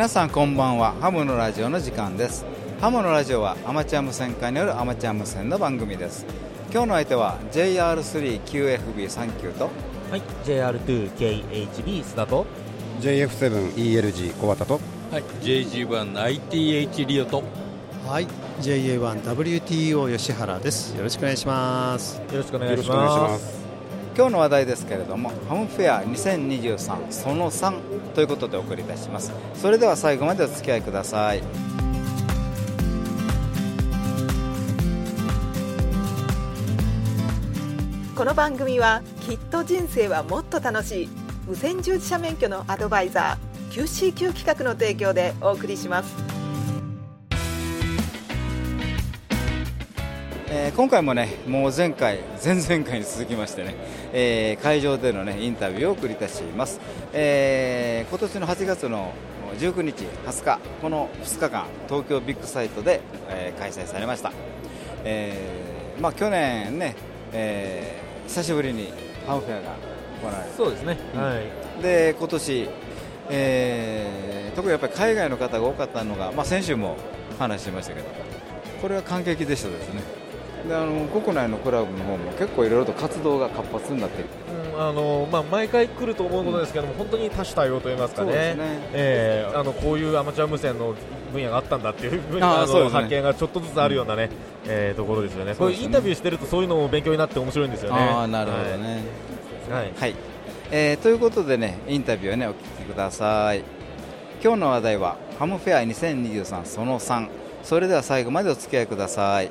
皆さんこんばんは。ハムのラジオの時間です。ハムのラジオはアマチュア無線化によるアマチュア無線の番組です。今日の相手は JR3QFB39 とはい JR2KHB 須田と JF7ELG 小畑とはい JG1ITH リオと。はい JA1WTO 吉原です。よろしくお願いします。よろしくお願いしよろしくお願いします今日の話題ですけれどもハムフェア2023その3ということでお送りいたします。それでは最後までお付き合いください。この番組はきっと人生はもっと楽しい無線従事者免許のアドバイザー QCQ 企画の提供でお送りします。えー今回もねもう前回前々回に続きましてね、えー会場でのねインタビューをお送りいたします、えー今年の8月の19日20日この2日間東京ビッグサイトで、えー開催されました、えーまあ去年ね、えー久しぶりにハムフェアが行われるそうですね、はい。で今年、えー特にやっぱり海外の方が多かったのが、まあ、先週も話してましたけどこれは感激でしたですねであの国内のクラブの方も結構いろいろと活動が活発になってあのまあ、毎回来ると思うことですけども、本当に多種多様といいますかね。ね。えーあのこういうアマチュア無線の分野があったんだっていう分あのね。発見がちょっとずつあるようなね、えーところですよね、ねこういうインタビューしてるとそういうのも勉強になって面白いんですよね。ああなるほどね、はい、はい。はい。えーということでねインタビューをねお聞きください。今日の話題はハムフェア2023その3それでは最後までお付き合いください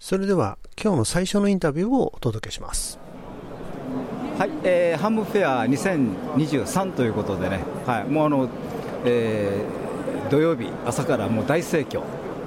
それでは今日の最初のインタビューをお届けします。はい、えーハムフェア2023ということでね、はい、もうあの、えー土曜日朝からもう大盛況。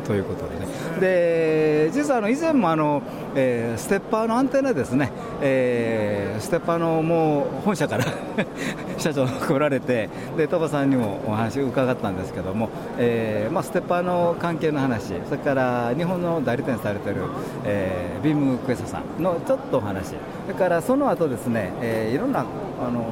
ということでね、で実はあの以前もあの、えーステッパーのアンテナですね、えーステッパーのもう本社から 社長が来られて、で鳥羽さんにもお話を伺ったんですけども、えーまあ、ステッパーの関係の話、それから日本の代理店されてる、えービームクエストさんのちょっとお話、それからその後ですね、えーいろんなあの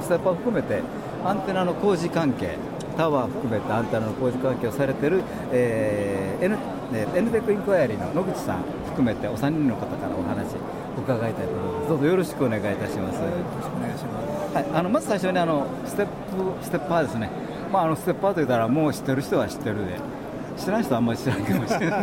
ステッパーを含めてアンテナの工事関係、タワー含めてアンテナの工事関係をされてる、えー、N, えー N テックインクワイアリーの野口さん含めてお三人の方からお話伺いたいと思います。どうぞよろしくお願いいたします。はい、あのまず最初にあのステップステッパーですね。まああのステッパーと言ったらもう知ってる人は知ってるで。知らない人はあんまり知らないかもしれない、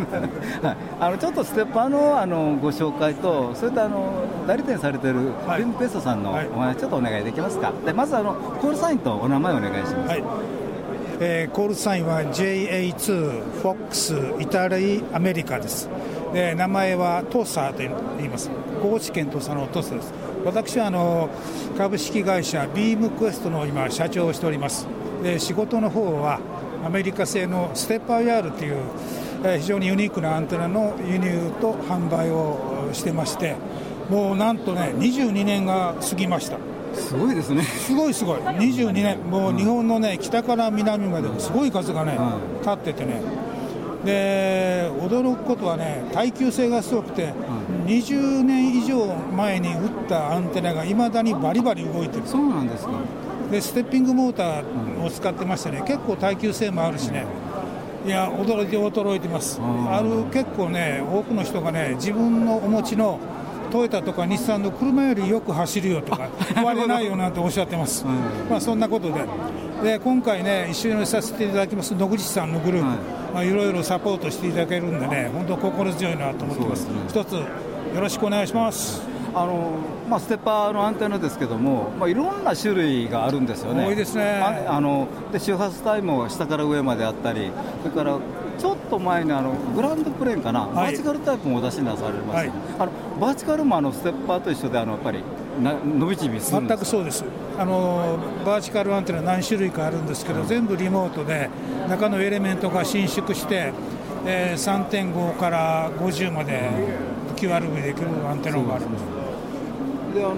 はい、あのちょっとステッパーのあのご紹介と、それとあの代理店されてるはいビームペストさんのはいお話、ちょっとお願いできますか、でまずあのコールサインとお名前をお願いします。はいえーコールサインは JA2FOX イタリアメリカです。で名前はトーサーと言います。高知県土佐のトーサーです。私はあの株式会社ビームクエストの今社長をしております。で仕事の方はアメリカ製のステッパーヤールという、えー非常にユニークなアンテナの輸入と販売をしてましてもうなんとね22年が過ぎました。すごいですね。すごいすごい、22年、もう日本のね北から南まですごい数がね、うん。立っててね、で驚くことはね、耐久性がすごくて、20年以上前に打ったアンテナがいまだにバリバリ動いてる、そうなんですか。でステッピングモーターを使ってましてね、結構耐久性もあるしね。いや驚いて驚いてます、ん。ある結構ね、多くの人がね、自分のお持ちのトヨタとか日産の車よりよく走るよとか、壊れないよなんておっしゃってます、まあ、そんなことで。で、今回ね、一緒にさせていただきます野口さんのグループ、はい。まあ、いろいろサポートしていただけるんでね、本当、心強いなと思ってます、そう一つよろしくお願いします。あのまあ、ステッパーのアンテナですけども、まあ、いろんな種類があるんですよね。多いですね。ああので周波数帯も下から上まであったり、それからちょっと前にあのグランドプレーンかな、はい。バーチカルタイプもお出しなされます、はい。あのバーチカルもあのステッパーと一緒であのやっぱりな伸び縮み全くそうです、あのバーチカルアンテナ何種類かあるんですけど、全部リモートで中のエレメントが伸縮して、えー3.5から50まで QRV できるアンテナがあるんです。であの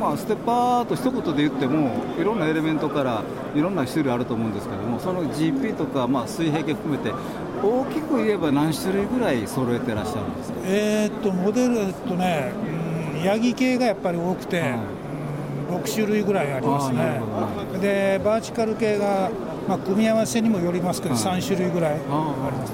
まあ、ステッパーと一言で言ってもいろんなエレメントからいろんな種類あると思うんですけどもその GP とか、まあ、水平系含めて大きく言えば何種類ぐらい揃えてらっしゃるんですか？えーっとモデルとね、うん、ヤギ系がやっぱり多くて、うん、6種類ぐらいありますね。でバーチカル系が、まあ、組み合わせにもよりますけど、はい。3種類ぐらいありあます。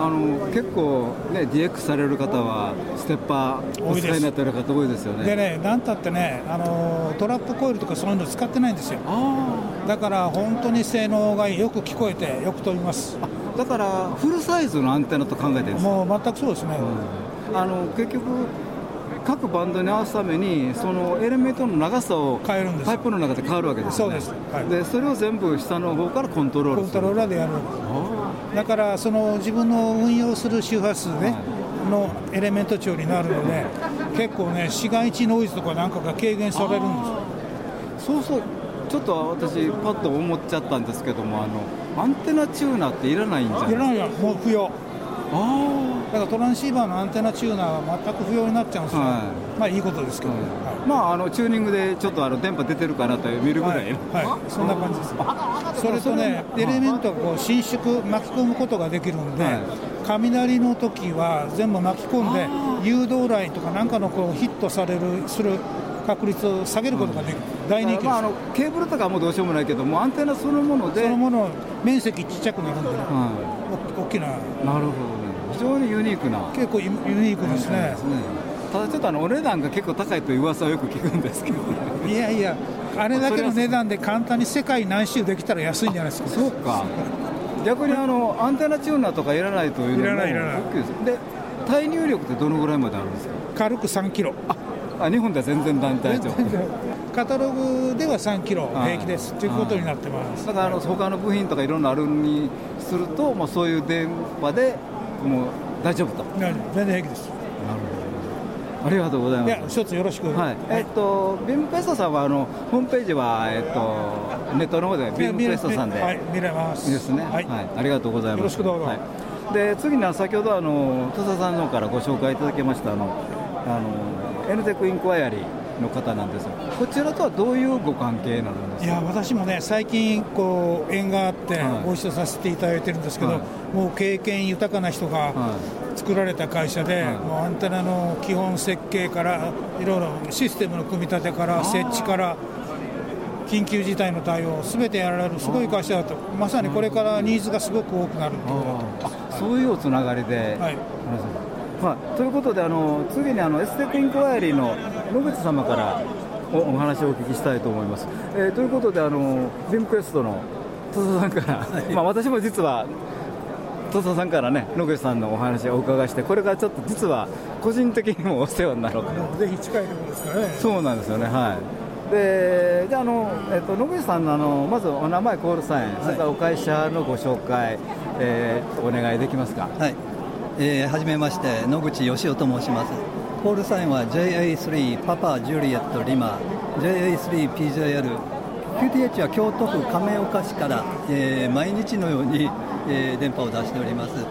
あの結構、ね、DX される方はステッパーお使いになってる方多いですよね。でね、なんたってね、あのトラップコイルとかそういうの使ってないんですよ、だから本当に性能がいいよく聞こえて、よく飛びます、だからフルサイズのアンテナと考えてるんですもう全くそうですね、あの結局各バンドに合わすためにそのエレメントの長さを変えるんです。パイプの中で変わるわけですよね。そうです。はい。でそれを全部下の方からコントロールコントローラーでやるだからその自分の運用する周波数、ねのエレメント調になるので、結構ね、市街地ノイズとかなんかが軽減されるんですよ。そうそうちょっと私パッと思っちゃったんですけどもあのアンテナチューナーっていらないんじゃないいらないよ、もう不要。あだからトランシーバーのアンテナチューナーは全く不要になっちゃうんですよ、はまあいいことですけど、あ、はい。まああのチューニングでちょっとあの電波出てるかなと見るぐらい、はい、はい、そんな感じです。それとね、エレメントがこう伸縮、巻き込むことができるんで、はい。雷の時は全部巻き込んで、誘導ラインとかなんかのこうヒットされるする確率を下げることができる、大人気です。まあ、あのケーブルとかはもうどうしようもないけどもアンテナそのもので。そのもの面積ちっちゃくなるんで。ね、はお大きな、い、なるほどね非常にユニークな。結構ユユニークですね。ただちょっとあのお値段が結構高いという噂はよく聞くんですけど、いやいや、あれだけの値段で簡単に世界何周できたら安いんじゃないですか。そうか。逆にあのアンテナチューナーとかいらないというのもいらないいらない。ですで対入力ってどのぐらいまであるんですか？軽く3キロ。あ日本では全然団体長カタログでは3キロはい平気ですということになってます。だからあの他の部品とかいろんなあるにすると、まあ、そういう電波でもう大丈夫と。全然平気です。ありがとうございます。いや、一つよろしく。はい、えっと、ビームクエストさんはあのホームページは、えっと、ネットの方でビームクエストさんで、はい、見れます。ですね、ははい。い、ありがとうございます。よろしくどうぞ。はい、で次には先ほどあの土佐さんの方からご紹介いただきましたあのあのエヌテックインクワイアリーの方なんですが、こちらとはどういうご関係なんですか。いや私もね最近こう縁があってはい。ご一緒させていただいてるんですけど、はい。もう経験豊かな人がは作られた会社で、はい。もうアンテナの基本設計からいろいろシステムの組み立てから設置から緊急事態の対応すべてやられるすごい会社だと。まさにこれからニーズがすごく多くなるっていうことだとあそういうおつながりで、はいはい、ということであの次にあのエステックインクワイアリーの野口様からおお話をお聞きしたいと思います。えーということであのビームクエストの戸田さんから、まあ私も実は戸田さんからね野口さんのお話をお伺いしてこれからちょっと実は個人的にもお世話になろうと。ぜひ近いところですからねそうなんですよね、はい。で、じゃあ、あの、えっと、野口さんの、あの、まずお名前、コールサイン、それからお会社のご紹介、えー、お願いできますか？はい、えー、はじめまして野口義雄と申します。コールサインは JA3 パパジュリエットリマ JA3PJL QTH は京都府亀岡市から、えー毎日のように、えー電波を出しております、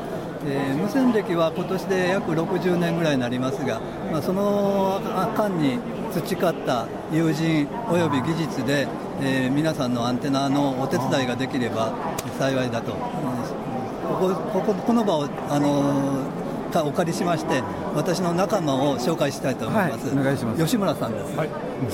えー無線歴は今年で約60年ぐらいになりますが、まあ、その間に培った友人および技術で、えー皆さんのアンテナのお手伝いができれば幸いだと思います。こここここの場を、あのーかお借りしまして私の仲間を紹介したいと思います、はいお願いします。吉村さんです、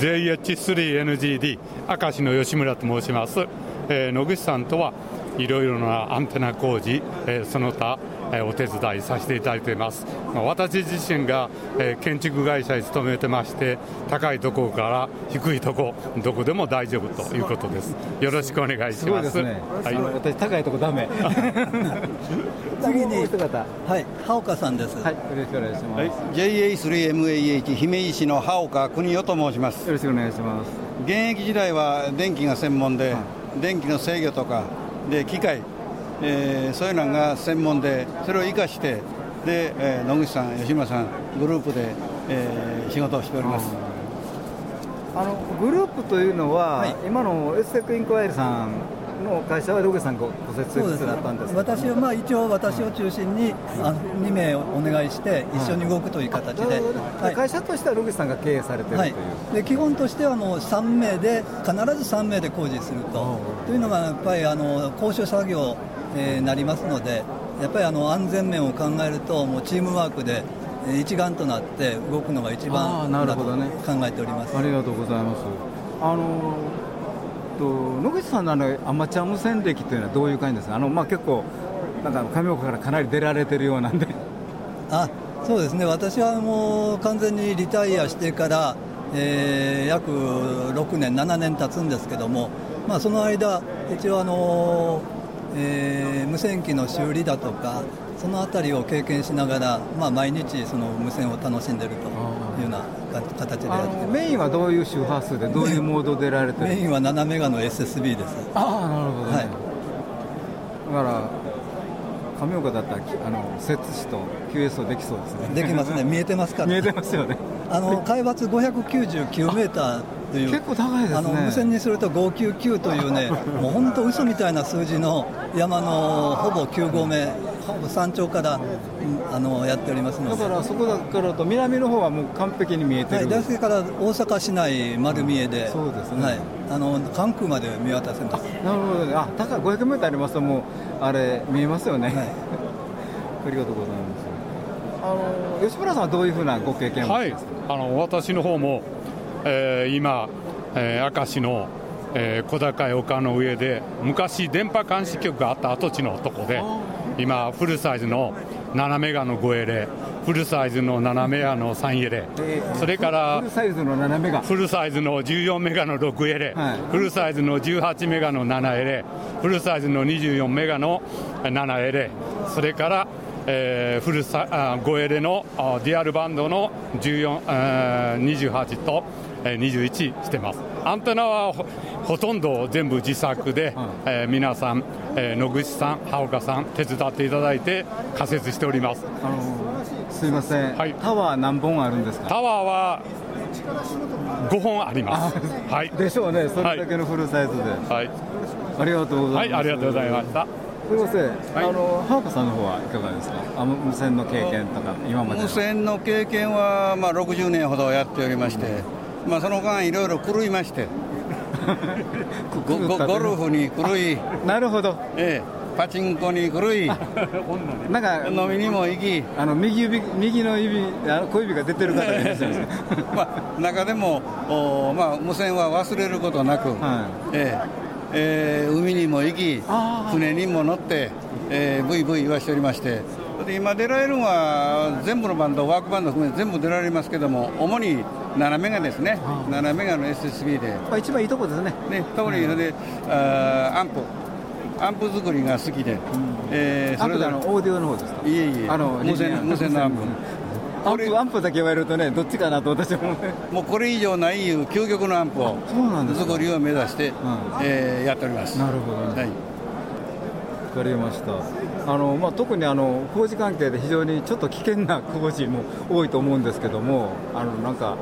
JH3NGD 明石の吉村と申します、えー野口さんとはいろいろなアンテナ工事、えーその他、えーお手伝いさせていただいています、まあ私自身が、えー建築会社に勤めてまして高いところから低いところどこでも大丈夫ということです。よろしくお願いします。すごいですね。はい。私高いとこダメ。次に。はい。羽岡さんです、はい、よろしくお願いします。JA3MAH 姫石市の羽岡邦夫と申します。よろしくお願いします。現役時代は電気が専門で、電気の制御とかで機械、えーそういうのが専門でそれを生かしてで、えー野口さん吉村さんグループで、えー仕事をしております。あのグループというのは、今のエステックインクワイリさんの会社は野口さんごご設立だったんですか？私はまあ一応私を中心に、あの2名お願いして一緒に動くという形で、はい。会社としては野口さんが経営されてるとはい。いう、、で基本としてはもう3名で必ず3名で工事すると。というのがやっぱりあの交渉作業に、えーなりますのでやっぱりあの安全面を考えるともうチームワークでえー一丸となって動くのが一あ番ーなるほどね。だと考えております。ありがとうございます。あのと野口さんのあのアマチュア無線歴というのはどういう感じですか？あのまあ結構なんか上岡からかなり出られてるようなんで。あそうですね私はもう完全にリタイアしてから、えー約6年、7年経つんですけども、まあ、その間、一応あの、えー無線機の修理だとか、そのあたりを経験しながら、まあ、毎日その無線を楽しんでいるというような形でやあってのメインはどういう周波数でどういうモードで出られてるメインは7メガの SSB です。ああなるほど、ね。はい。だから上岡だったらきあの摂氏と QS をできそうですね。できますね、見えてますから、見えてますよね。あの海抜599メーターという、結構高いですね。あの無線にすると599というね、もう本当、嘘みたいな数字の山のほぼ9合目、ほぼ山頂からうんあのやっておりますので。だからそこだからと南の方はもう完璧に見えてる。はい、大輔から大阪市内丸見えで、そうですねはい、あの関空まで見渡せます。なるほどね。あ、高い500メートルありますともうあれ見えますよね。ありがとうございます。あの吉村さんはどういうふうなご経験を？はい、あの私の方も、えー今、えー明石の、えー小高い丘の上で昔電波監視局があった跡地のとこで今フルサイズの7メガの5エレ。フルサイズの7メガの3エレ。それからフルサイズの7メガ。フルサイズの14メガの6エレ、フルサイズの18メガの7エレ、フルサイズの24メガの7エレ、それから、えーフルサあ5エレのあディアルバンドの14、えー28と、えー21してます。アンテナはほほとんど全部自作で、えー皆さん、えー野口さん、羽岡さん、手伝っていただいて仮設しております。あのすいません、タワー何本あるんですか？タワーは5本あります。はい。でしょうね、それだけのフルサイズで。はい。ありがとうございます。はいありがとうございました。すみません、あの羽岡さんの方はいかがですか？あ無線の経験とか今までの無線の経験は、まあ、60年ほどやっておりまして、まあ、その間、いろいろ狂いまして、ゴルフに狂い、なるほど、ええ、パチンコに狂い、なんか飲みにも行き、あの右指右の指あの小指が出てる方がいらっしゃるんですね。まあ、中でも、おまあ、無線は忘れることなく、ええ。えー海にも行き、船にも乗って、えー、ブイブイ言わしておりまして、で今出られるのは全部のバンド、 WARC バンド含め全部出られますけども、主に7メガですね、7メガの SSB で、まあ一番いいとこですね。ね、特にそれで、あーアンプ、アンプ作りが好きで、えーアンプであのオーディオの方ですか？いえいえ、あの無線無線のアンプ。アンプアンプだけ言われるとね、どっちかなと私は思う。もうこれ以上ないいう究極のアンプを作りを目指して、えーやっております。なるほどね。はい。わかりました。あのまあ特にあの工事関係で非常にちょっと危険な工事も多いと思うんですけども、あのなんか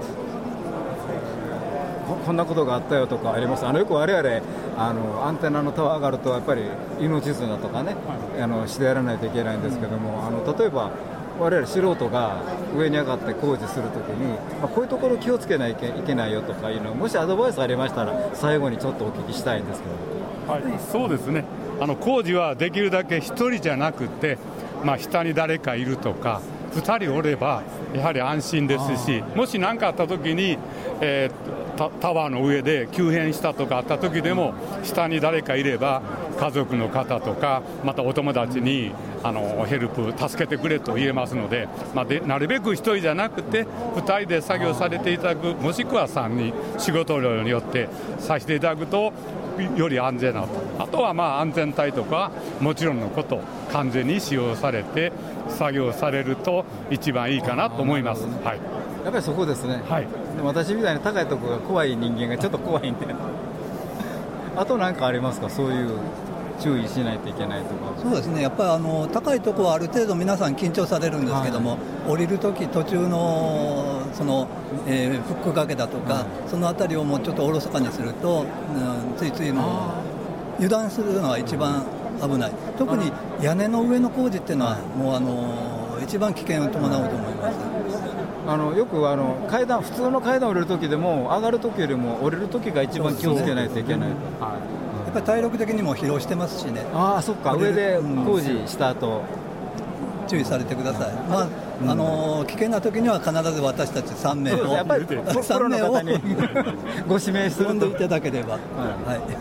ここんなことがあったよとかあります。あのよく我々あのアンテナのタワー上がるとやっぱり命綱とかね、あのしてやらないといけないんですけども、あの例えば。我々素人が上に上がって工事するときに、まあ、こういうところ気をつけないといけないよとかいうのもしアドバイスありましたら最後にちょっとお聞きしたいんですけど。はい、そうですねあの工事はできるだけ1人じゃなくて、まあ、下に誰かいるとか2人おればやはり安心ですしもし何かあった時に、えータタワーの上で急変したとかあった時でも下に誰かいれば家族の方とかまたお友達にあのヘルプ助けてくれと言えますので,、まあ、でなるべく1人じゃなくて2人で作業されていただくもしくは3人仕事量によってさせていただくとより安全なあとはまあ安全帯とかもちろんのこと完全に使用されて作業されると一番いいかなと思います。はい。やっぱりそこですね、はい、でも私みたいに高いところが怖い人間がちょっと怖いんで、あと何かありますか、そういう注意しないといけないとか。そうですね、やっぱりあの高いところはある程度皆さん緊張されるんですけども、降りるとき途中のその、えー、フック掛けだとか、そのあたりをもうちょっとおろそかにすると、うん、ついついも油断するのが一番危ない。特に屋根の上の工事っていうのはもうあの一番危険を伴うと思います。あのよくあの階段普通の階段降りるときでも上がるときよりも降りるときが一番気をつけないといけない、やっぱり体力的にも疲労してますしね。ああそっか。上で工事した後、注意されてください、まああの危険な時には必ず私たち3名を、やっぱり3名を ご指名するといただければ、はい。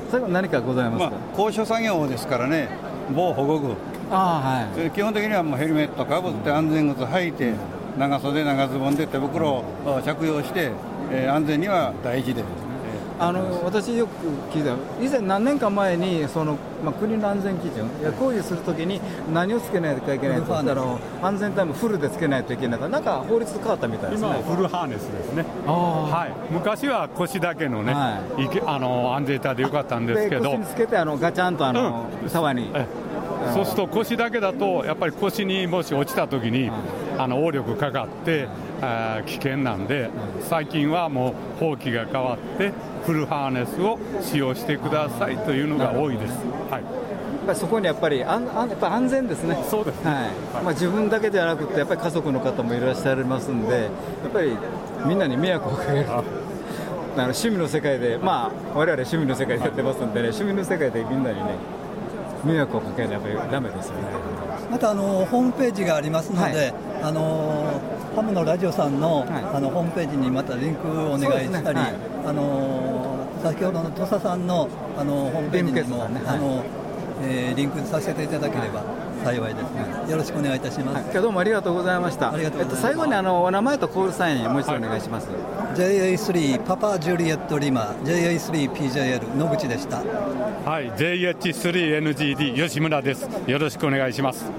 最後、何かございますか、まあ、高所作業ですからね、防保護具、あ、はい、基本的にはもうヘルメットかぶって安全靴履いて、長袖、長ズボンで手袋を着用して、えー、安全には大事であの私よく聞いた以前何年か前にその、まあ、国の安全基準や工事するときに何をつけないといけないとったら安全タイムフルでつけないといけないからなんか法律変わったみたいですね。今はフルハーネスですね。はい、昔は腰だけのね、はい、あの安全帯でよかったんですけど。腰につけてあのガチャンとあの、うん、沢に。そうすると腰だけだとやっぱり腰にもし落ちたときに、あの応力かかってあ危険なんで最近はもう法規が変わってフルハーネスを使用してくださいというのが多いです。はい。やっぱりそこにやっぱりあんあやっぱ安全ですね、そうです、ね、はい。まあ、自分だけではなくて、やっぱり家族の方もいらっしゃいますんで、やっぱりみんなに迷惑をかける。あ。の趣味の世界で、まあ、我々趣味の世界でやってますんでね、趣味の世界でみんなにね、迷惑をかけないとだめですよね。またあのホームページがありますので、はい、あのハムのラジオさんのはい、あのホームページにまたリンクをお願いしたり、ね。はい、あの先ほどの土佐さんのあのホームページにも、ね。あのえー、リンクさせていただければ幸いです、よろしくお願いいたします、はい、どうもありがとうございました。えっと、最後にあのお名前とコールサインもう一度お願いします、JA3 パパジュリエットリマ JA3PJL 野口でした。はい。JH3NGD 吉村です。よろしくお願いします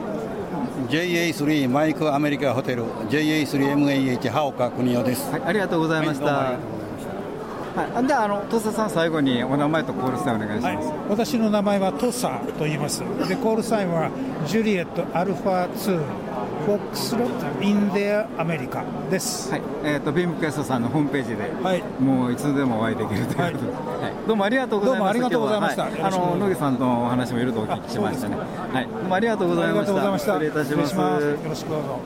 JA3 マイクアメリカホテル JA3MAH 羽岡邦夫です、はい、ありがとうございました、はい、であの土佐さん最後にお名前とコールサインお願いします、はい、私の名前は土佐と言います。でコールサインはジュリエットアルファ2フォックスロット・インデア・アメリカです、はいえーと、ビームクエストさんのホームページで、はい、もういつでもお会いできるということで、はい、はい、どうもありがとうございました。どうもありがとうございました。あの野木さんのお話もいろいろとお聞きしましたね。はい、どうもありがとうございました。失礼いたします。よろしくどうぞ。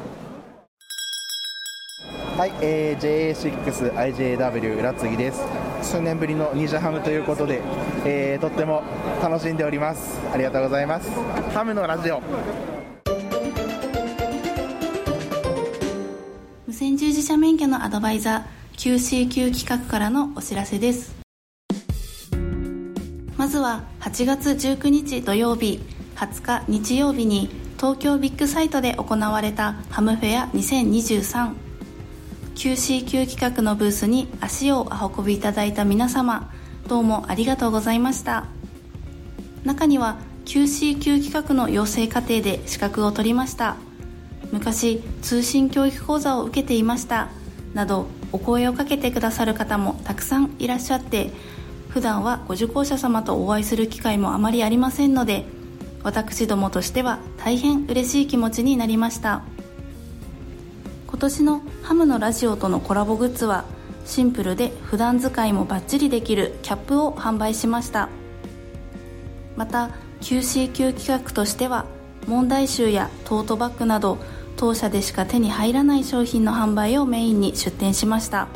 はい、えー、JA6IJW 浦次です。数年ぶりのニジャハムということで、えー、とっても楽しんでおります。ありがとうございます。ハムのラジオ。専従事者免許のアドバイザー QCQ 企画からのお知らせです。まずは8月19日土曜日20日日曜日に東京ビッグサイトで行われたハムフェア 2023QCQ 企画のブースに足をお運びいただいた皆様どうもありがとうございました。中には QCQ 企画の養成課程で資格を取りました。昔通信教育講座を受けていました。などお声をかけてくださる方もたくさんいらっしゃって普段はご受講者様とお会いする機会もあまりありませんので私どもとしては大変嬉しい気持ちになりました。今年のハムのラジオとのコラボグッズはシンプルで普段使いもバッチリできるキャップを販売しました。また QCQ 企画としては問題集やトートバッグなど当社でしか手に入らない商品の販売をメインに出店しました。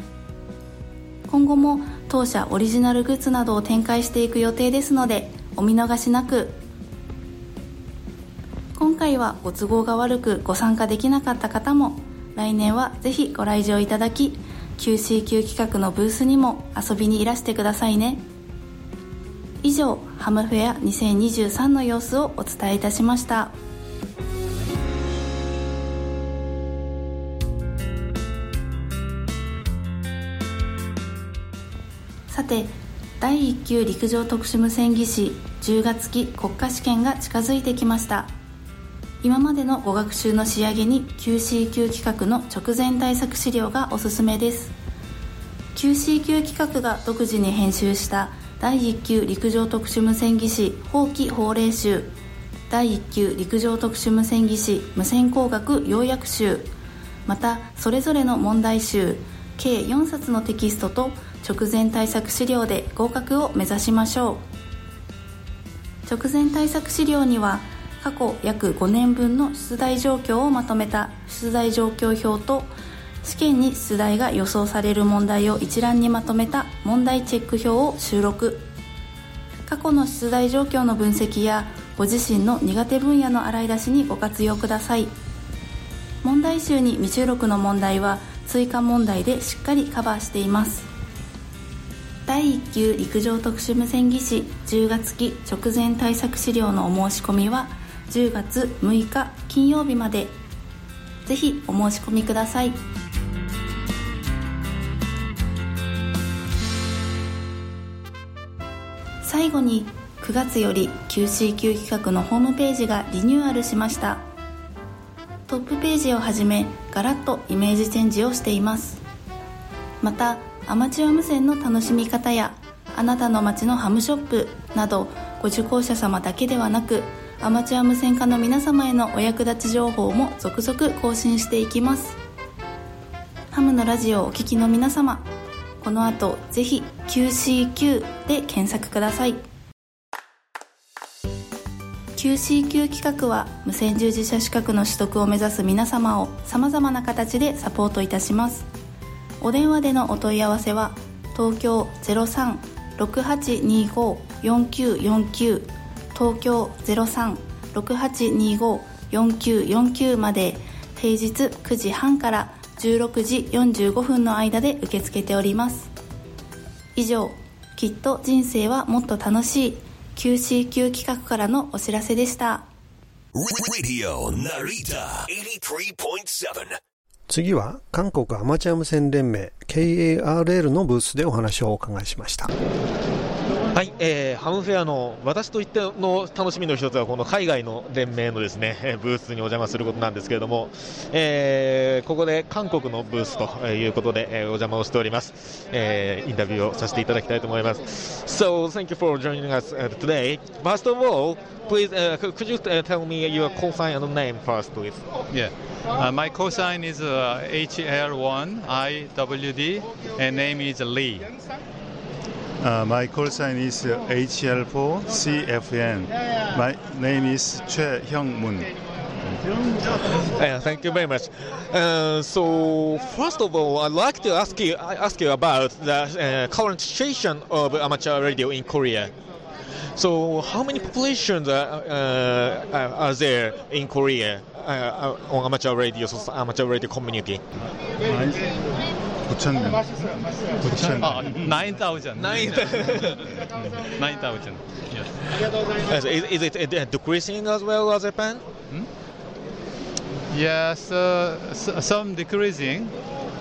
今後も当社オリジナルグッズなどを展開していく予定ですのでお見逃しなく。今回はご都合が悪くご参加できなかった方も来年はぜひご来場いただき QCQ 企画のブースにも遊びにいらしてくださいね。以上ハムフェア2023の様子をお伝えいたしました。て第1級陸上特殊無線技師10月期国家試験が近づいてきました。今までのご学習の仕上げに QC 級企画の直前対策資料がおすすめです。QC 級企画が独自に編集した第1級陸上特殊無線技師法規法令集。第1級陸上特殊無線技師無線工学要約集。またそれぞれの問題集。計4冊のテキストと直前対策資料で合格を目指しましょう。直前対策資料には過去約5年分の出題状況をまとめた出題状況表と試験に出題が予想される問題を一覧にまとめた問題チェック表を収録。過去の出題状況の分析やご自身の苦手分野の洗い出しにご活用ください。問題集に未収録の問題は追加問題でしっかりカバーしています。第1級陸上特殊無線技師10月期直前対策資料のお申し込みは10月6日金曜日まで。ぜひお申し込みください。最後に9月より QCQ 企画のホームページがリニューアルしました。トップページをはじめガラッとイメージチェンジをしています。またアマチュア無線の楽しみ方やあなたの街のハムショップなどご受講者様だけではなくアマチュア無線化の皆様へのお役立ち情報も続々更新していきます。ハムのラジオをお聴きの皆様この後ぜひ QCQ で検索ください。QCQ 企画は無線従事者資格の取得を目指す皆様をさまざまな形でサポートいたします。お電話でのお問い合わせは東京03-6825-4949東京03-6825-4949まで平日9時半から16時45分の間で受け付けております。以上きっと人生はもっと楽しい QCQ 企画からのお知らせでした。次は韓国アマチュア無線連盟 KARL のブースでお話をお伺いしました。はい、えー、ハムフェアの私といっての楽しみの一つはこの海外の連盟のですねブースにお邪魔することなんですけれども、えー、ここで韓国のブースということで、えー、お邪魔をしております、えー、インタビューをさせていただきたいと思います So thank you for joining us today First of all please uh, could you tell me your call sign and name first please Yeah uh, my call sign is uh, HL1IWD and name is Lee Uh, my call sign is HL4CFN. My name is Choi Hyung Moon. Uh, thank you very much. Uh, so, first of all, I'd like to ask you ask you about the uh, current situation of amateur radio in Korea. So, how many populations are, are there in Korea on amateur radio, so amateur radio community? 9,000명. 9,000. 9,000. 9,000. 9,000. Yes. Is, is it decreasing as well as Japan? Hmm? Yes, uh, some decreasing,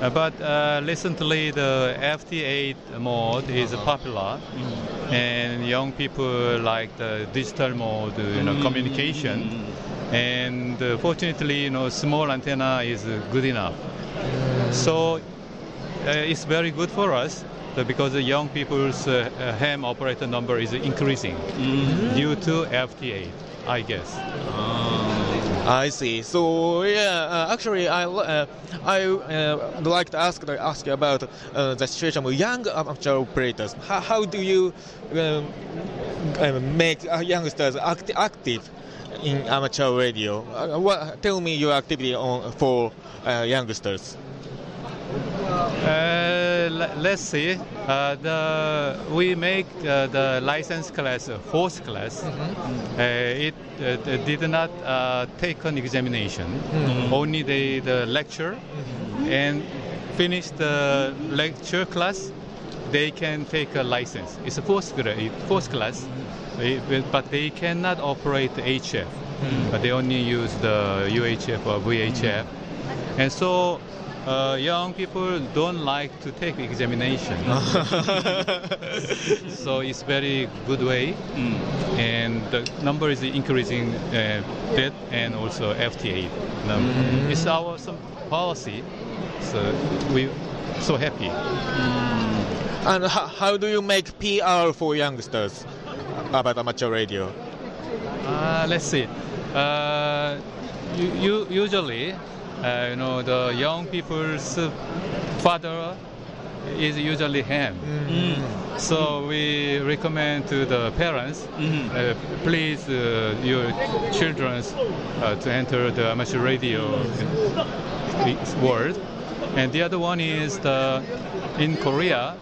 uh, but uh, recently the FT8 mode is popular, mm. and young people like the digital mode, you know, mm. communication, and uh, fortunately, you know, small antenna is good enough. So uh, it's very good for us because the young people's uh, ham operator number is increasing mm-hmm. due to FT8, I guess. I see. So yeah, uh, actually, I uh, I uh, would like to ask ask you about uh, the situation with young amateur operators. How, how do you make youngsters act- active in amateur radio? what, tell me your activity on for youngsters. Uh, let's see. Uh, the we make uh, the license class fourth class. Mm-hmm. it, did not take an examination. Mm-hmm. Only the, the lecture mm-hmm. and finish the lecture class. They can take a license. It's a fourth grade, fourth class, but they cannot operate the HF. But they only use the UHF or VHF, and so uh, young people don't like to take examination. so it's very good way, mm. and the number is increasing uh, bit and also FT8. Mm. It's our some policy, so we so happy. Mm. And how, how do you make PR for youngsters about amateur radio? Uh, let's see. Uh, you, you, usually uh, you know, the young people's father is usually ham. So we recommend to the parents, uh, please uh, your children uh, to enter the amateur radio world. And the other one is the in Korea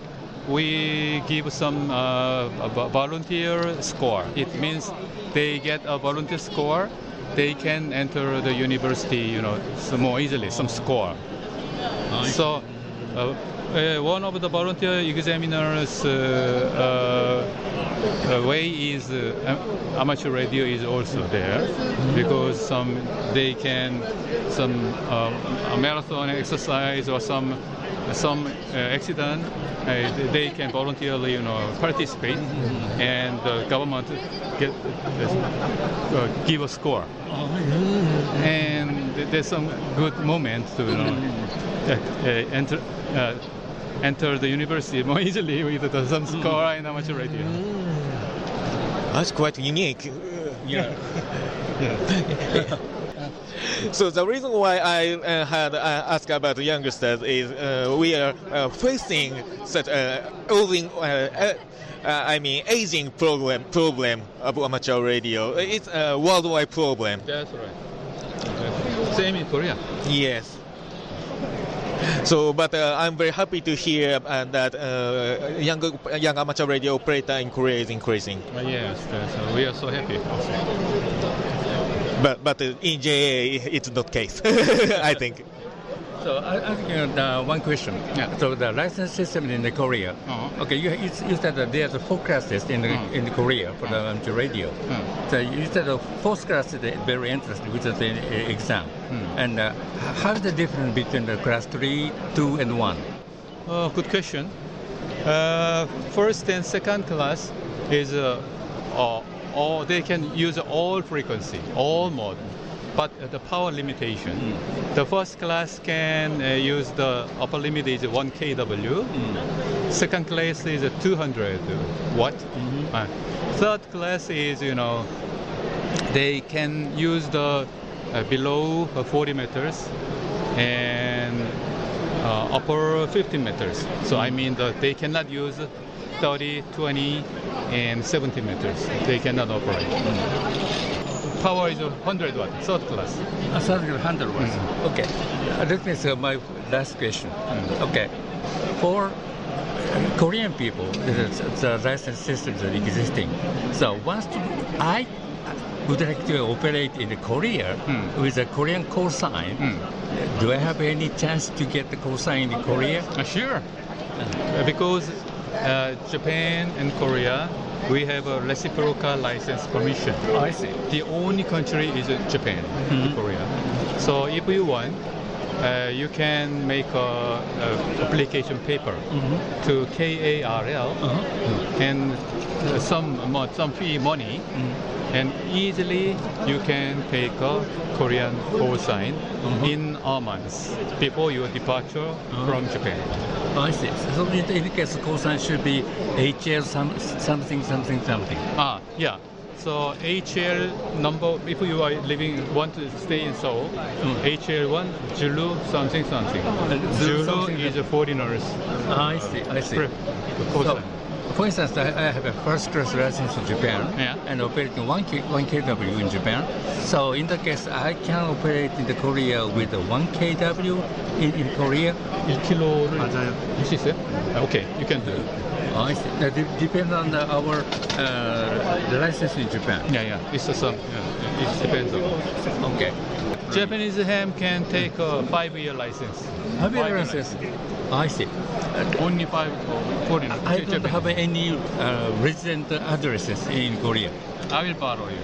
we give some uh, volunteer score. It means they get a volunteer score, they can enter the university, you know, more easily, some score. So, uh, uh, one of the volunteer examiners' uh, uh, uh, way is uh, amateur radio is also there because some they can some uh, marathon exercise or some some accident they can voluntarily you know participate and the government get give a score. And there's some good moments to you know enter enter the university more easily with the, some score in amateur radio. That's quite unique. Yeah. so the reason why I uh, had uh, asked about the youngsters is uh, we are uh, facing such a aging, uh, uh, uh, I mean aging problem problem of amateur radio. It's a worldwide problem. That's right. Same in Korea. Yes. So, but uh, I'm very happy to hear uh, that uh, young young amateur radio operator in Korea is increasing. Yes, uh, we are so happy. Also. But but uh, in JA it's not case. I think. So I, I think uh, one question. So the license system in the Korea. Okay, you, you, you said that there's four classes in the, in the Korea for the um, radio. So you said the fourth class is very interesting, which is the uh, exam. And uh, how is the difference between the class three, two, and one? Uh, good question. Uh, first and second class is uh, uh, all they can use all frequency, all mode, but uh, the power limitation. The first class can uh, use the upper limit is 1 kW. Second class is 200 watt. Uh, third class is you know they can use the uh, below uh, 40 meters and uh, upper 50 meters. So I mean that they cannot use 30, 20, and 70 meters. They cannot operate. Power is 100 watt, third class. Uh, third 100 watts. Okay. Uh, let me say my last question. Okay. For Korean people, the, the license systems are existing. So once I would like to operate in Korea with a Korean call sign. Do I have any chance to get the call sign in Korea? Uh, sure. Uh, because uh, Japan and Korea, we have a reciprocal license permission. I see. The only country is Japan, and Korea. So if you want, uh, you can make a, a application paper to KARL and uh, some some fee money, and easily you can take a Korean call sign in a month before your departure from Japan. I see. So in any case, the call sign should be HL some, something, something, something. Ah, yeah. So HL number, if you are living, want to stay in Seoul, HL1, Julu, something, something. Julu something is a foreigners. I see, I see. Pre- So. for instance, I, I have a first class license in Japan and operating 1, K, 1 kW in Japan. So in that case, I can operate in the Korea with the 1 kW in, in Korea. 1kg를 할 수 있어요? Ah, Okay, you can do it. I see. That de- depends on the, our uh, the license in Japan. Yeah, yeah. It's a some. Yeah, it depends on. Okay. Japanese ham can take a five-year license. Five-year license. I see. Only five foreigners. I don't have any uh, resident addresses in Korea. I will borrow you.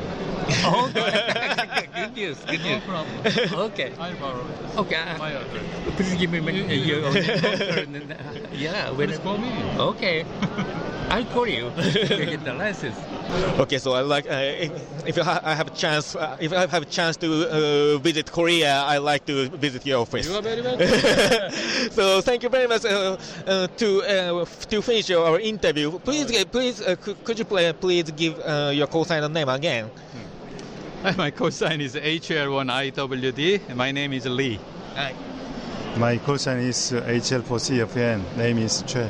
Oh, good news. Good news. Okay. I'll borrow. Okay. My address. Please give me my, uh, your number. yeah. Please call me. Okay. I'll call you to get the license. Okay, so I like uh, if, if I have a chance, uh, if I have a chance to uh, visit Korea, I like to visit your office. You are very welcome. so thank you very much uh, uh, to uh, to finish our interview. Please, uh, please, uh, could, could you play, please give uh, your call sign name again? My call sign is HL1IWD. and My name is Lee. Hi. My call sign is HL4CFN. Name is Che.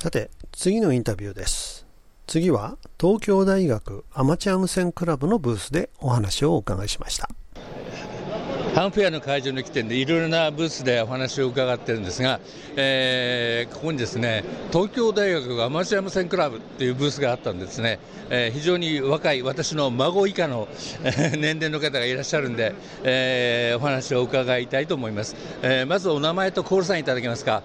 さて、次のインタビューです。次は東京大学アマチュア無線クラブのブースでお話をお伺いしました。ハンフェアの会場に来ていろいろなブースでお話を伺ってるんですが、えーここにですね東京大学アマチュア無線クラブっていうブースがあったんですね、えー非常に若い私の孫以下の年齢の方がいらっしゃるんで、えーお話を伺いたいと思います、えまずお名前とコールサインいただけますか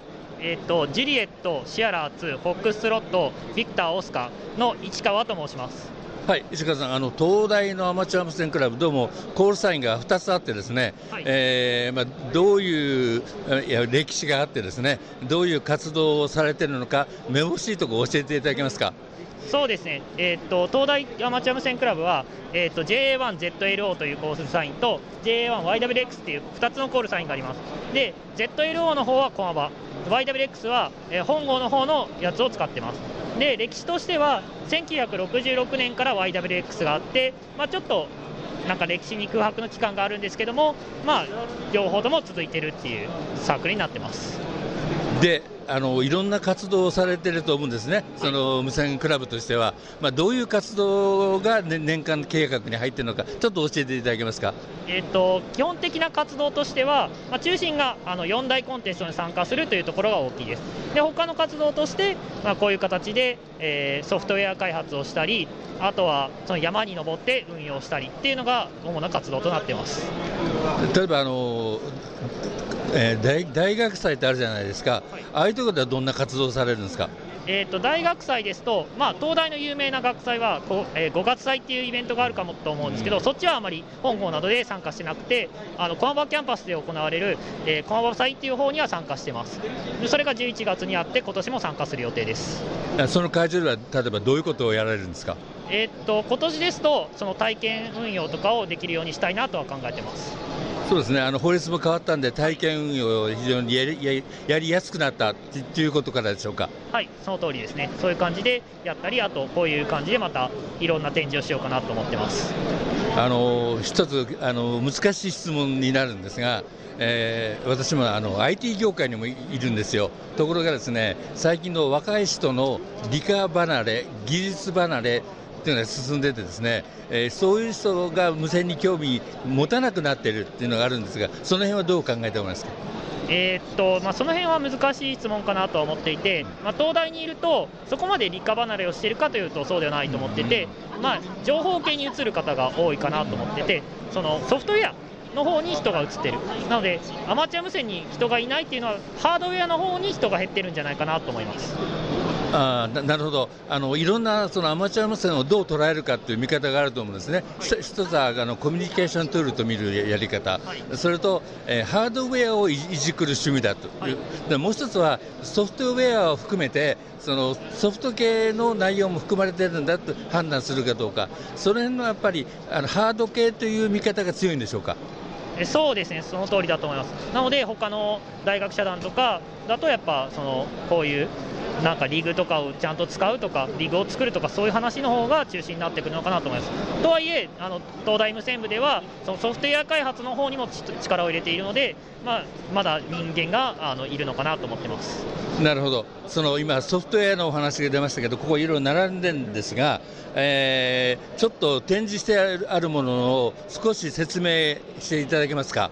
えっとジュリエット、シアラー2、フォックストロット、ビクター、オスカーの市川と申します。はい、石川さん、あの東大のアマチュア無線クラブ、どうもコールサインが2つあって、ですね、えーまあ、どういういや歴史があって、ですねどういう活動をされているのか、めぼしいところ教えていただけますか？そうですね、えっと東大アマチュア無線クラブは、えっと JA1ZLO というコールサインと JA1YWX っていう2つのコールサインがあります。で、ZLO の方は駒場、YWX は、えー本郷の方のやつを使ってます。で、歴史としては1966年から YWX があって、まあ、ちょっとなんか歴史に空白の期間があるんですけども、まあ、両方とも続いてるっていうサークルになってます。であのいろんな活動をされていると思うんですね、その無線クラブとしては、まあ、どういう活動が、ね、年間計画に入っているのか、ちょっと教えていただけますか？えっと基本的な活動としては、まあ、中心があの4大コンテストに参加するというところが大きいです。で他の活動として、まあ、こういう形で、えーソフトウェア開発をしたり、あとはその山に登って運用したりっていうのが主な活動となっています。例えばあの、えー大大学祭ってあるじゃないですか、ああいうところではどんな活動をされるんですか？えー、と大学祭ですと、まあ、東大の有名な学祭はえー、5月祭っていうイベントがあるかもと思うんですけど、そっちはあまり本校などで参加してなくて、あの駒場キャンパスで行われる、えー、駒場祭っていう方には参加してます。でそれが11月にあって、今年も参加する予定です。あその会場では例えばどういうことをやられるんですか？えー、と今年ですと、その体験運用とかをできるようにしたいなとは考えてます。そうですねあの法律も変わったんで、体験運用を非常にやりやりやりやすくなったということからでしょうか。はい、その通りですね。そういう感じでやったり、あとこういう感じでまたいろんな展示をしようかなと思ってます。あの一つあの難しい質問になるんですが、えー私もあの IT 業界にもいいるんですよ、ところがですね最近の若い人の理科離れ、技術離れっていうのが進んでてですね、えーそういう人が無線に興味持たなくなっているっていうのがあるんですが、その辺はどう考えておりますか？えーっとまあ、その辺は難しい質問かなとは思っていて、まあ、東大にいると、そこまで理科離れをしているかというと、そうではないと思ってて、まあ、情報系に移る方が多いかなと思ってて、そのソフトウェアの方に人が移ってる、なので、アマチュア無線に人がいないっていうのは、ハードウェアの方に人が減ってるんじゃないかなと思います。あーななるほど。あの、いろんなそのアマチュア無線をどう捉えるかという見方があると思うんですね、ひと一つはあのコミュニケーションツールと見るややり方、それと、えーハードウェアをいいじくる趣味だと。い。う、でもう一つはソフトウェアを含めて、そのソフト系の内容も含まれてるんだと判断するかどうか、その辺のやっぱりあのハード系という見方が強いんでしょうか？えそうですね、その通りだと思います。なので、他の大学社団とかだと、やっぱそのこういうなんかリグとかをちゃんと使うとか、リグを作るとか、そういう話の方が中心になってくるのかなと思います。とはいえ、あの東大無線部では、そのソフトウェア開発の方にもち力を入れているので、まあ、まだ人間があのいるのかなと思ってます。なるほど、その今、ソフトウェアのお話が出ましたけど、ここ、いろいろ並んでるんですが、えーちょっと展示してあるあるものを少し説明していただけますか？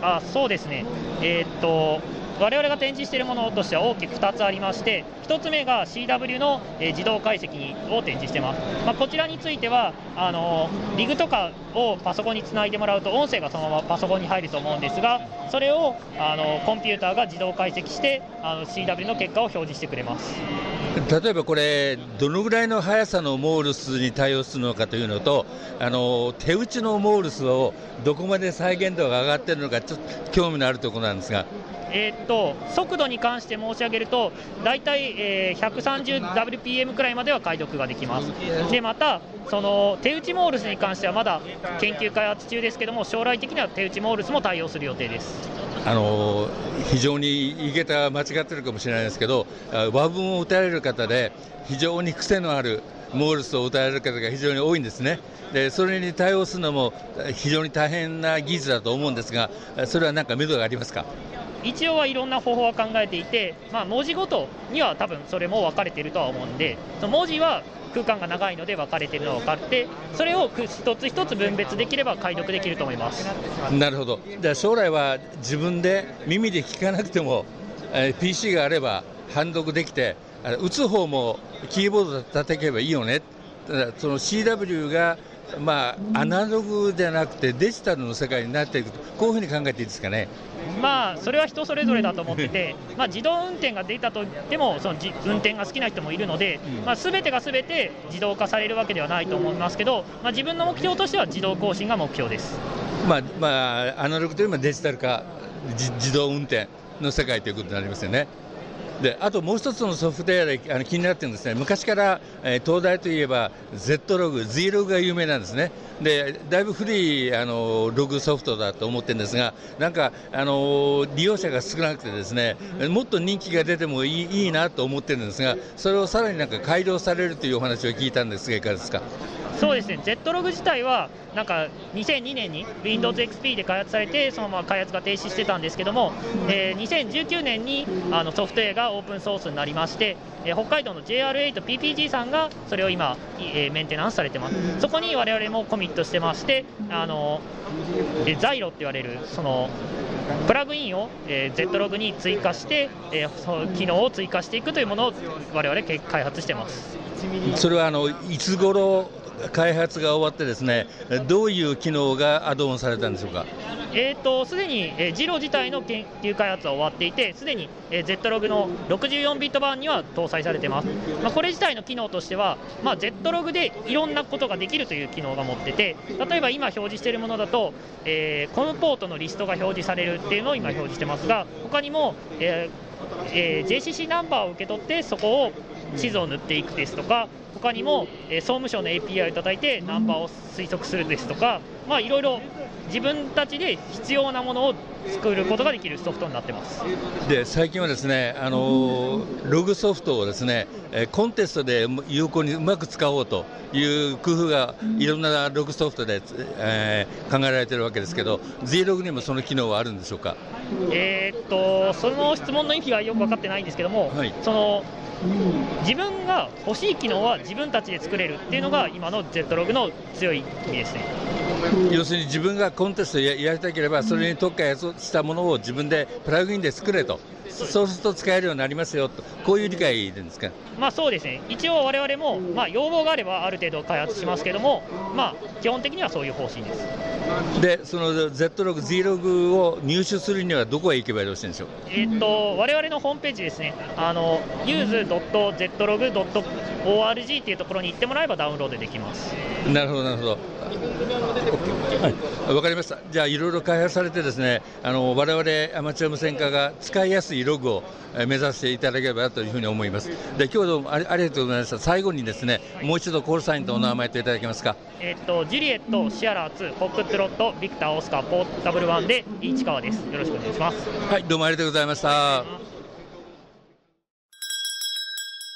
あそうですね、えーっと我々が展示しているものとしては大きく2つありまして、1つ目が CW の、え自動解析を展示してます。まあ、こちらについてはあのリグとかをパソコンにつないでもらうと、音声がそのままパソコンに入ると思うんですが、それをあのコンピューターが自動解析して、あの CW の結果を表示してくれます。例えばこれ、どのぐらいの速さのモールスに対応するのかというのと、あの手打ちのモールスをどこまで再現度が上がっているのか、ちょっと興味のあるところなんですが。えー、っと速度に関して申し上げると、大体、えー、130WPM くらいまでは解読ができます。でまたその手打ちモールスに関してはまだ研究開発中ですけども、将来的には手打ちモールスも対応する予定です。あの非常に言い方は間違ってるかもしれないですけど、和文を打たれる方で、非常に癖のあるモールスを打たれる方が非常に多いんですね。でそれに対応するのも非常に大変な技術だと思うんですが、それは何か目処がありますか？一応はいろんな方法は考えていて、まあ、文字ごとには多分それも分かれているとは思うんで、文字は空間が長いので分かれているのが分かって、それを一つ一つ分別できれば解読できると思います。なるほど、じゃ将来は自分で耳で聞かなくても、えー、PC があれば判読できて、打つ方もキーボードで叩けばいいよね、その CW がまあ、アナログではなくてデジタルの世界になっていくと、こういうふうに考えていいですかね。まあ、それは人それぞれだと思ってて、まあ、自動運転が出たとしても、その運転が好きな人もいるので、まあ、全てが全て自動化されるわけではないと思いますけど、まあ、自分の目標としては自動更新が目標です、まあまあ、アナログというのはデジタル化、自動運転の世界ということになりますよね。であともう一つのソフトウェアであの気になってるんですね、昔から、えー、東大といえば Z ログ、Z ログが有名なんですね、でだいぶ古いあのログソフトだと思ってるんですが、なんかあの利用者が少なくて、ですねもっと人気が出てもいいいいなと思ってるんですが、それをさらになんか改良されるというお話を聞いたんですが、いかがですか？そうですね、Z ログ自体は、なんか2002年に Windows XP で開発されて、そのまま開発が停止してたんですけども、えー、2019年にあのソフトウェアがオープンソースになりまして、えー、北海道の JR8、PPG さんがそれを今、えー、メンテナンスされてます、そこに我々もコミットしてまして、あのえザイロって言われる、そのプラグインを、えー、Z ログに追加して、えー、その機能を追加していくというものを我々開発してます。それはあのいつ頃開発が終わってですねどういう機能がアドオンされたんでしょうか？えーと、すでに、えー、ジロ自体の研究開発は終わっていて、すでに、えー、Z ログの64ビット版には搭載されてます、まあ、これ自体の機能としては、まあ、Z ログでいろんなことができるという機能が持ってて、例えば今表示しているものだと、えー、コムポートのリストが表示されるっていうのを今表示してますが、他にも、えーえー、JCC ナンバーを受け取って、そこを地図を塗っていくですとか、他にも、え、総務省の API をいただいてナンバーを推測するですとか、まあ、いろいろ自分たちで必要なものを作ることができるソフトになってます。で最近はですねあのログソフトをですねコンテストで有効にうまく使おうという工夫がいろんなログソフトで、えー、考えられているわけですけど Z ログにもその機能はあるんでしょうか？えー、っとその質問の意味がよく分かってないんですけども、はい、その自分が欲しい機能は自分たちで作れるっていうのが今の Z ログの強い意味ですね。要するに自分がコンテストややりたければそれに特化したものを自分でプラグインで作れと。そうすると使えるようになりますよと、こういう理解ですか、まあ、そうですね、一応、われわれも、まあ、要望があればある程度開発しますけども、まあ、基本的にはそういう方針です。で、その Z ログ、Z ログを入手するには、どこへ行けばよろしいんでしょう？えっと、われわれのホームページですね、use.zlog.org っていうところに行ってもらえばダウンロードできます。なるほど、なるほど。はい、わかりました。じゃあいろいろ開発されてですね、あの我々アマチュア無線化が使いやすいログを目指していただければというふうに思います。で今日どうもありがとうございました。最後にですね、もう一度コールサインとお名前といただけますか。えっとジュリエットシアラー2、コックトロット、ビクターオスカーポータブルワンで市川です。よろしくお願いします。はい、どうもありがとうございました。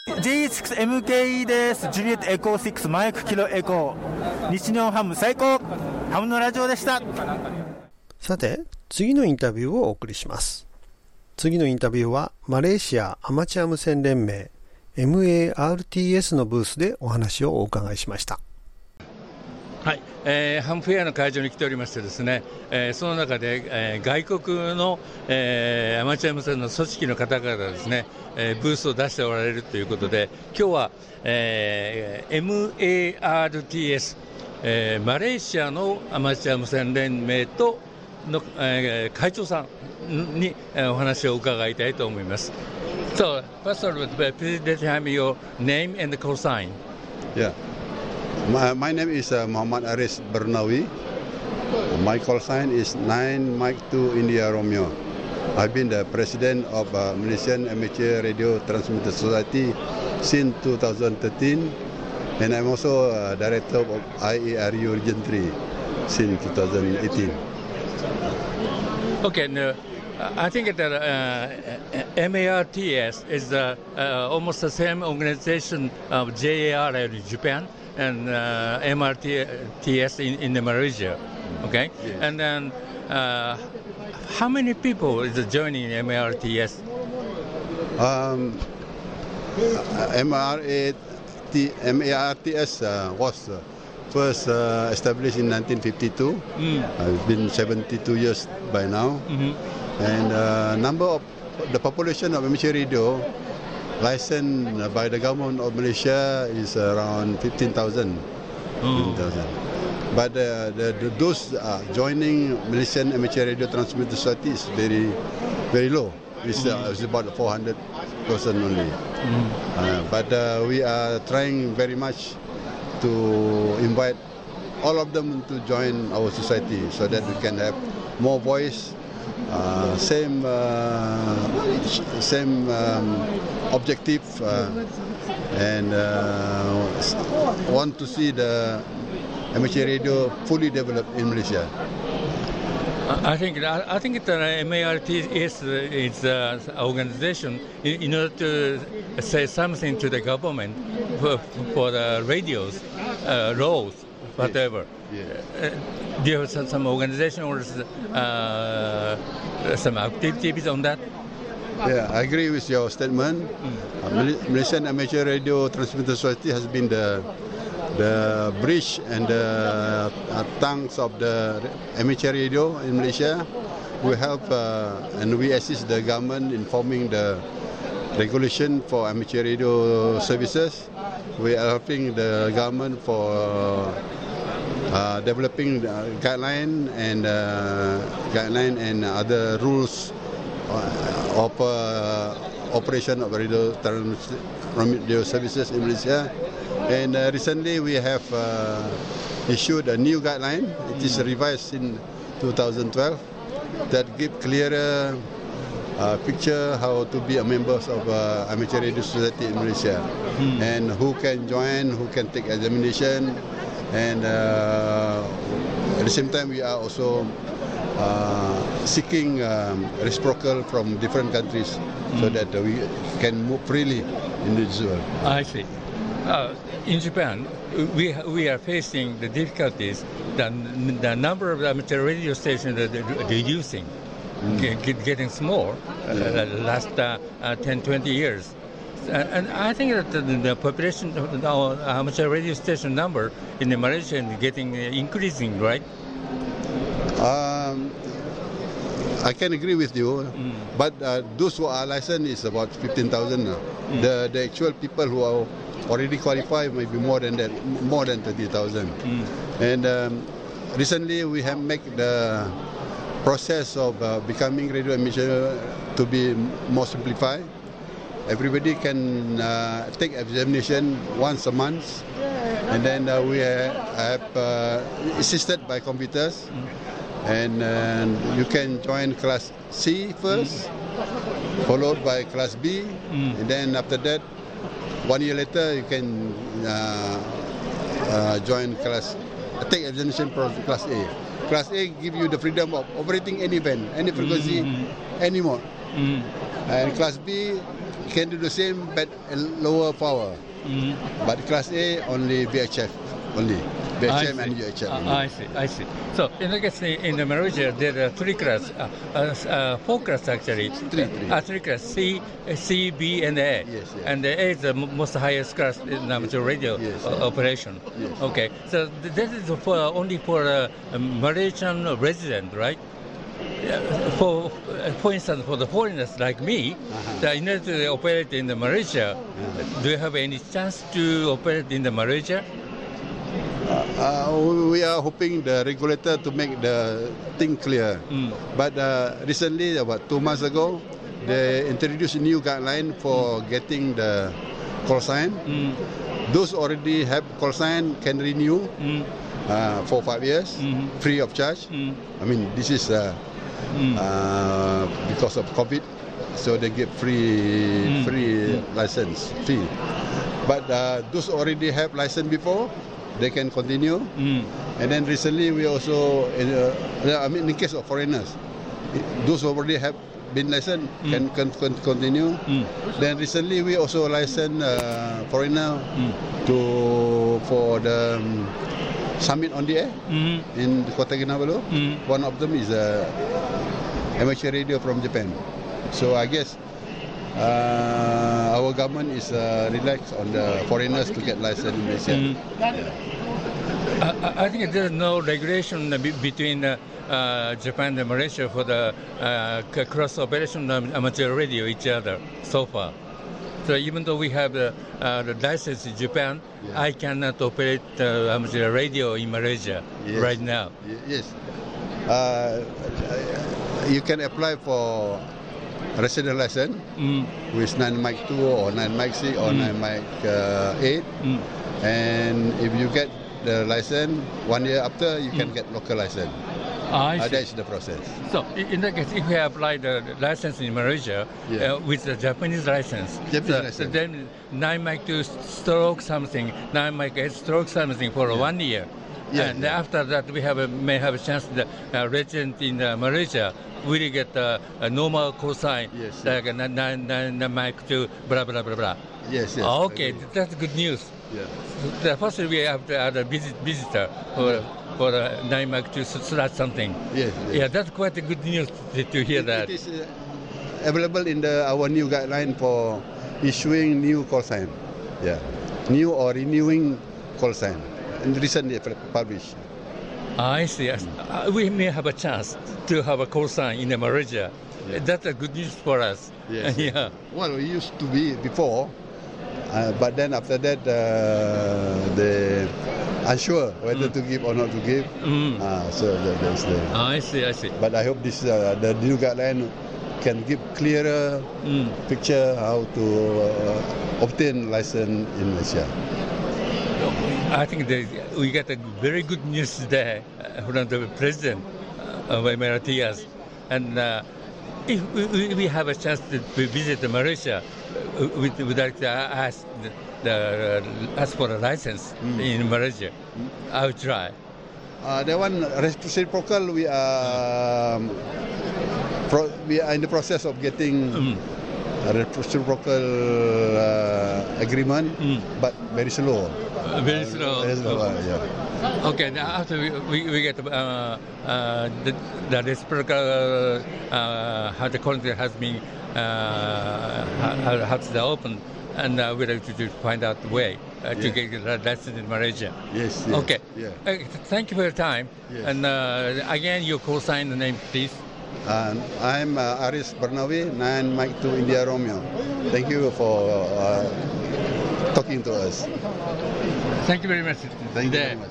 J6MKE です。ジュリエットエコー6マイクキロエコー。西日本ハム最高。ハムのラジオでした。さて、次のインタビューをお送りします。次のインタビューは、マレーシアアマチュア無線連盟 MARTS のブースでお話をお伺いしました。はい、えー、ハムフェアの会場に来ておりましてですね、えー、その中で、えー、外国の、えー、アマチュア無線の組織の方々がですね、えー、ブースを出しておられるということで今日は、えー、MARTS、えー、マレーシアのアマチュア無線連盟との、えー、会長さんに、えー、お話を伺いたいと思います。 So, first of all, please let me have your name and the call sign. Yeah. My, my name is uh, Muhammad Aris Bernawi. My call sign is 9 Mike 2 India Romeo. I've been the president of uh, Malaysian Amateur Radio Transmitter Society since 2013 and I'm also uh, director of IARU Region 3 since 2018. Okay, no, I think that uh, MARTS is uh, uh, almost the same organization of JAR in Japan and uh, MRTS in, in Malaysia. Okay, and then uh, how many people is joining MARTS? Um, uh, was uh, first uh, established in 1952. Mm. Uh, it's been 72 years by now. Mhm. And uh, number of the population of amateur radio licensed by the government of Malaysia is around 15,000. 15,000. But uh, the, the, those uh, joining Malaysian Amateur Radio Transmitter Society is very, very low. It's, uh, it's about 400 person only. Uh, but uh, we are trying very much to invite all of them to join our society so that we can have more voice, uh, same uh, same um, objective, uh, and uh, want to see the amateur radio fully developed in Malaysia. I think I think the MART is is uh, organization in, order to say something to the government for, for the radios, uh, roads, whatever. Uh, do you have some, some organization or uh, some activities on that? Yeah, I agree with your statement. Uh, Mal- Malaysian Amateur Radio Transmitter Society has been the the bridge and the uh, tongues of the amateur radio in Malaysia. We help uh, and we assist the government in forming the regulation for amateur radio services. We are helping the government for uh, developing the guideline and uh, guideline and other rules uh, of uh, operation of radio radio services in Malaysia. And uh, recently we have uh, issued a new guideline. It is revised in 2012 that give clearer uh, picture how to be a member of uh, amateur radio society in Malaysia and who can join, who can take examination, and uh, at the same time we are also uh, seeking um, reciprocal from different countries so that uh, we can move freely in this world. I see. Uh, in Japan, we we are facing the difficulties. The, the number of amateur radio stations are reducing, get, get- getting small. Uh, the last uh, uh, 10, 20 years. And, I think that the, the population, of the amateur radio station number in Malaysia is getting uh, increasing, right? Um, I can agree with you, but uh, those who are licensed is about 15,000 now. The, the actual people who are already qualified may be more than that, more than 30,000. And um, recently we have made the process of uh, becoming radio amateur to be more simplified. Everybody can uh, take examination once a month, and then uh, we ha- have uh, assisted by computers, and uh, you can join class C first, followed by class B, and then after that, one year later you can uh, uh, join class, take examination for class A. Class A give you the freedom of operating any band, any frequency, any mode. And class B can do the same but lower power. But class A only VHF only. VHF and UHF. Uh, only. I see, I see. So in the case in the Malaysia, there are three class, uh, uh, uh, four class actually. Three, three. Uh, three class, C, C, B, and A. Yes, yes. And the A is the most highest class in amateur radio uh, operation. Okay, so this is for only for uh, Malaysian resident, right? Yeah, For for instance, for the foreigners like me, that order to operate in the Malaysia, uh-huh. do you have any chance to operate in the Malaysia? Uh, we- we are hoping the regulator to make the thing clear. Hmm. But uh, recently, about two months ago, they introduced a new guideline for hmm. getting the call sign. Hmm. Those already have call sign can renew uh, for five years, free of charge. I mean, this is uh, uh, because of COVID, so they get free free license fee. But uh, those already have license before, they can continue. And then recently we also, uh, I mean, in case of foreigners, those already have been licensed can, can, can continue. Then recently we also licensed uh, foreigner to for the um, summit on the air in Kota Kinabalu. One of them is a amateur radio from Japan. So I guess uh, our government is uh, relaxed on the foreigners to get license in Malaysia. I, I- I think there's no regulation between uh, uh, Japan and Malaysia for the uh, cross operation of amateur radio each other so far. So even though we have the, uh, license in Japan, I cannot operate uh, radio in Malaysia Yes. right now. Yes. Uh, you can apply for resident license with 9 mic 2 or 9 mic 6 or Mm. 9 mic uh, 8. And if you get the license, one year after, you can get local license. I Uh, that's the process. So in that case, if we apply the license in Malaysia Yeah. uh, with the Japanese license, Japanese so license. then 9 mic 2 stroke something, 9 mic 8 stroke something for one year. Yeah, and after that, we have a, may have a chance the uh, resident in uh, Malaysia will get uh, a normal sign, Yes, like a 9, 9, 9 mic 2, blah, blah, blah, blah. Yes, yes. Ah, okay, that's good news. Yeah. The first we have to add a visit, visitor for, for uh, 9 mic 2 slash something. Yes, yes. Yeah, that's quite a good news to, to hear that. It is uh, available in the our new guideline for issuing new call sign. Yeah, new or renewing call sign. And recently published. I see. Uh, we may have a chance to have a call sign in Malaysia. That's a good news for us. Yes. yeah. Well, it used to be before, uh, but then after that, uh, they unsure whether to give or not to give. Uh, so that, that's the. I see. I see. But I hope this uh, the new guideline can give clearer picture how to uh, obtain license in Malaysia. I think that we got a very good news there uh, from the president uh, of Emirates. And if we, have a chance to visit Malaysia, uh, we would like to ask, the, uh, ask for a license in Malaysia. I'll try. Uh, that one reciprocal. We are pro, we are in the process of getting a reciprocal uh, agreement, but very slow. Very slow. Very slow. yeah. Okay, now after we, we, we get uh, uh, the, the reciprocal uh, how the country has been uh, has been opened, and uh, we'd like to, to find out the way uh, to Yeah. get the license in Malaysia. Yes, yes, Okay. yeah. Uh, thank you for your time. Yes. And uh, again, your call sign the name, please. Uh, I'm uh, Aris Bernawi, 9 Mike 2 India Romeo. Thank you for uh, talking to us. Thank you very much. Thank you very much.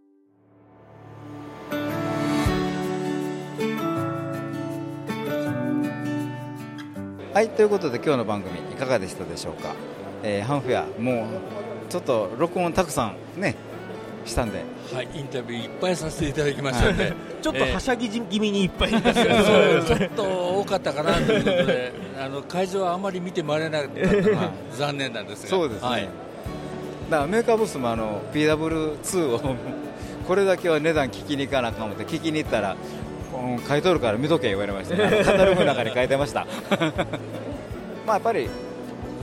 はいということで今日の番組いかがでしたでしょうか、えーハンフェアもうちょっと録音たくさんねしたんで。はい、インタビューいっぱいさせていただきましたので、ちょっとはしゃぎ気味にいっぱいちょっと多かったかなということで、あの会場はあまり見て回れなかったのが残念なんですが、そうですね、はい、だからメーカーブースもあの PW2 を これだけは値段聞きに行かなあかん思って聞きに行ったら、うん買い取るから見とけ言われましたカタログの中に書いてました。まあやっぱり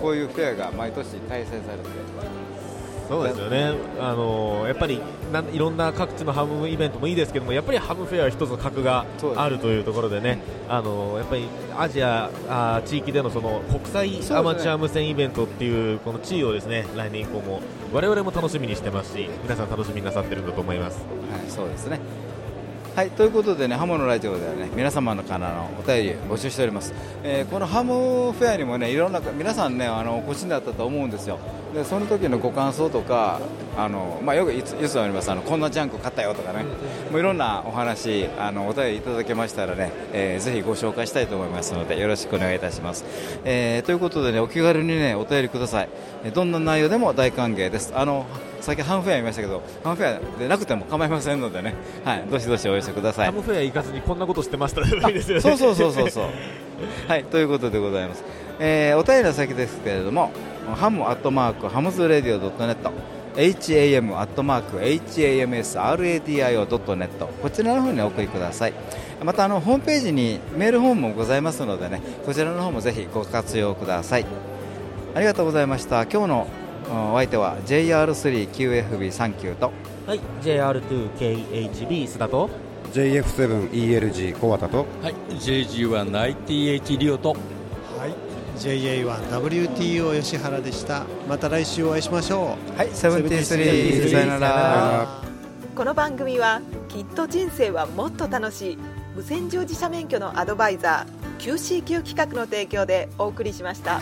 こういうフェアが毎年開催されて。そうですよね、あのやっぱりなんいろんな各地のハムイベントもいいですけども、やっぱりハムフェア一つの格があるというところでね、あのやっぱりアジアあ地域でのその国際アマチュア無線イベントっていうこの地位をですね来年以降も我々も楽しみにしてますし、皆さん楽しみになさってるんだと思います。はい、そうですね。はい、ということでね、ハムのラジオではね、皆様のからのお便り募集しております。えーこのハムフェアにもね、いろんな、皆さんね、あの、お越しになったと思うんですよ。で、その時のご感想とか、あの、まあ、よくいつ、いつもあります、あの、こんなジャンク買ったよとかね、もういろんなお話、あの、お便りいただけましたらね、えーぜひご紹介したいと思いますので、よろしくお願いいたします。えーということでね、お気軽にね、お便りください。どんな内容でも大歓迎です。あの、さっきハムフェア言いましたけど、ハムフェアでなくても構いませんのでね、はい、どしどしお寄せくださいハ。ムフェア行かずにこんなことしてましたでもいいですよね。そうそうそうそうそう。はい、ということでございます。えーお便りの先ですけれども、ハムアットマークハムズレディオドットネット。ham アットマーク hamsradio.net こちらの方にお送りくださいまたあのホームページにメールフォームもございますのでねこちらの方もぜひご活用くださいありがとうございました今日のお相手は JR3QFB39 とはい、JR2KHB 須田と JF7ELG 小畑とはい JG198 リオとはい、JA1WTO 吉原でした。また来週お会いしましょう。はい、73さよなら。この番組はきっと人生はもっと楽しい無線乗自社免許のアドバイザー QCQ 企画の提供でお送りしました。